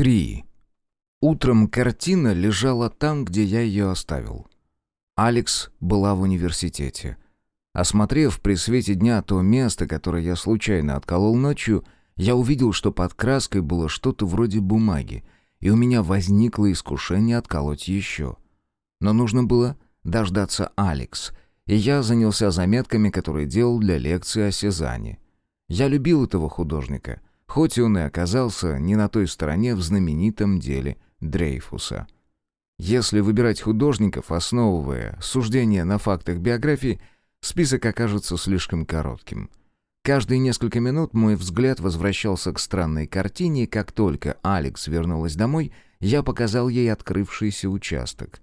3. Утром картина лежала там, где я ее оставил. Алекс была в университете. Осмотрев при свете дня то место, которое я случайно отколол ночью, я увидел, что под краской было что-то вроде бумаги, и у меня возникло искушение отколоть еще. Но нужно было дождаться Алекс, и я занялся заметками, которые делал для лекции о Сезанне. Я любил этого художника — хоть он и оказался не на той стороне в знаменитом деле Дрейфуса. Если выбирать художников, основывая суждения на фактах биографии, список окажется слишком коротким. Каждые несколько минут мой взгляд возвращался к странной картине, и как только Алекс вернулась домой, я показал ей открывшийся участок.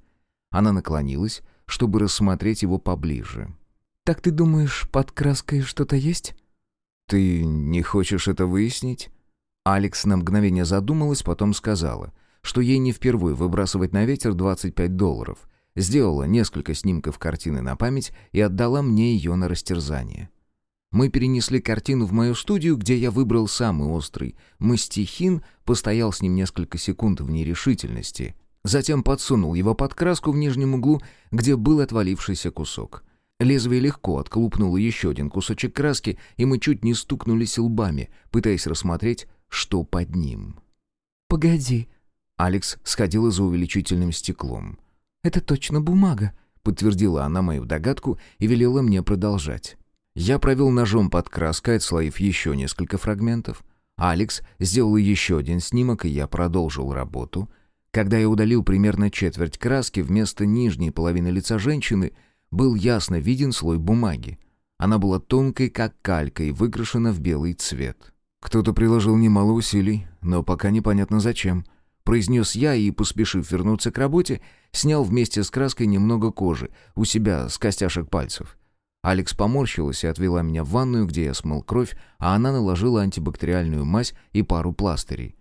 Она наклонилась, чтобы рассмотреть его поближе. «Так ты думаешь, под краской что-то есть?» «Ты не хочешь это выяснить?» Алекс на мгновение задумалась, потом сказала, что ей не впервые выбрасывать на ветер 25 долларов. Сделала несколько снимков картины на память и отдала мне ее на растерзание. Мы перенесли картину в мою студию, где я выбрал самый острый. Мастихин постоял с ним несколько секунд в нерешительности. Затем подсунул его под краску в нижнем углу, где был отвалившийся кусок. Лезвие легко отколупнуло еще один кусочек краски, и мы чуть не стукнулись лбами, пытаясь рассмотреть, что под ним. «Погоди». Алекс сходила за увеличительным стеклом. «Это точно бумага», — подтвердила она мою догадку и велела мне продолжать. Я провел ножом под краской, отслоив еще несколько фрагментов. Алекс сделал еще один снимок, и я продолжил работу. Когда я удалил примерно четверть краски, вместо нижней половины лица женщины — был ясно виден слой бумаги. Она была тонкой, как калька, и выкрашена в белый цвет. «Кто-то приложил немало усилий, но пока непонятно зачем», — произнес я и, поспешив вернуться к работе, снял вместе с краской немного кожи у себя с костяшек пальцев. Алекс поморщилась и отвела меня в ванную, где я смыл кровь, а она наложила антибактериальную мазь и пару пластырей.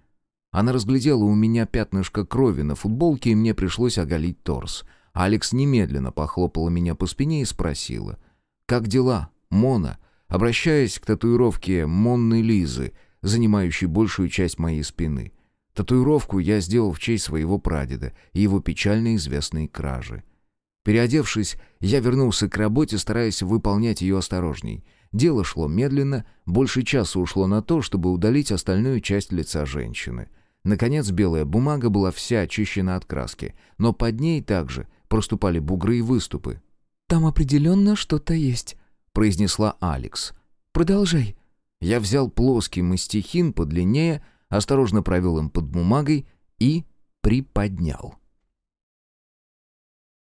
Она разглядела у меня пятнышко крови на футболке, и мне пришлось оголить торс — Алекс немедленно похлопала меня по спине и спросила. «Как дела, Мона?» обращаясь к татуировке Монны Лизы, занимающей большую часть моей спины. Татуировку я сделал в честь своего прадеда и его печально известной кражи. Переодевшись, я вернулся к работе, стараясь выполнять ее осторожней. Дело шло медленно, больше часа ушло на то, чтобы удалить остальную часть лица женщины. Наконец, белая бумага была вся очищена от краски, но под ней также проступали бугры и выступы. «Там определенно что-то есть», — произнесла Алекс. «Продолжай». Я взял плоский мастихин подлиннее, осторожно провел им под бумагой и приподнял.